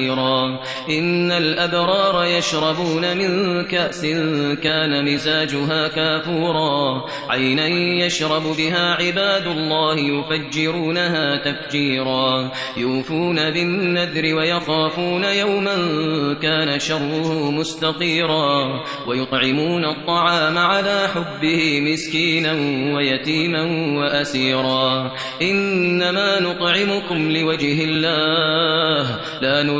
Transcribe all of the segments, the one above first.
سعيرا إن الأبرار يشربون من كأس كان مزاجها كافورا. عينا يشرب بها عباد الله يفجرونها تفجيرا. يوفون بالنذر ويخافون يوما كان شره مستطيرا ويطعمون الطعام على حبه مسكينا ويتيما وأسيرا. إنما نطعمكم لوجه الله. لا نريد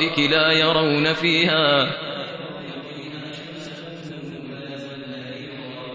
الارائك لا يرون فيها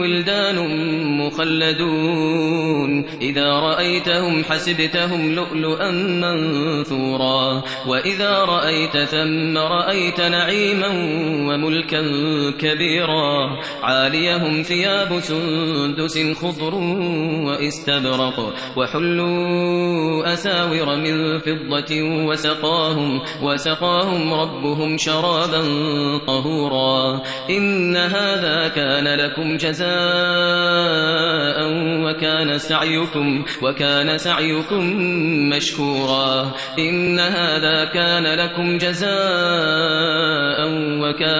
ولدان مخلدون. إذا رأيتهم حسبتهم لؤلؤا منثورا. وإذا رأيت ثم رأيت نعيما وملكا كبيرا. عاليهم ثياب سندس خضر واستبرق. وحلوا أساور من فضة وسقاهم, وسقاهم ربهم شرابا طهورا. إن هذا كان لكم جزاء وكان سعيكم وكان سعيكم مشكورا إن هذا كان لكم جزاء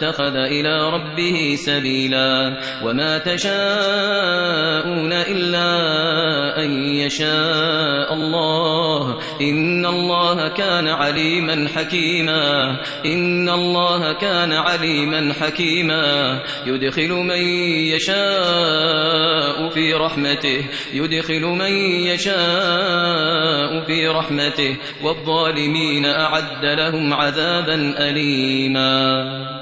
اتخذ إلى ربه سبيلا وما تشاءون إلا أن يشاء الله إن الله كان عليما حكيما إن الله كان عليما حكيما يدخل من يشاء في رحمته يدخل من يشاء في رحمته والظالمين أعد لهم عذابا أليما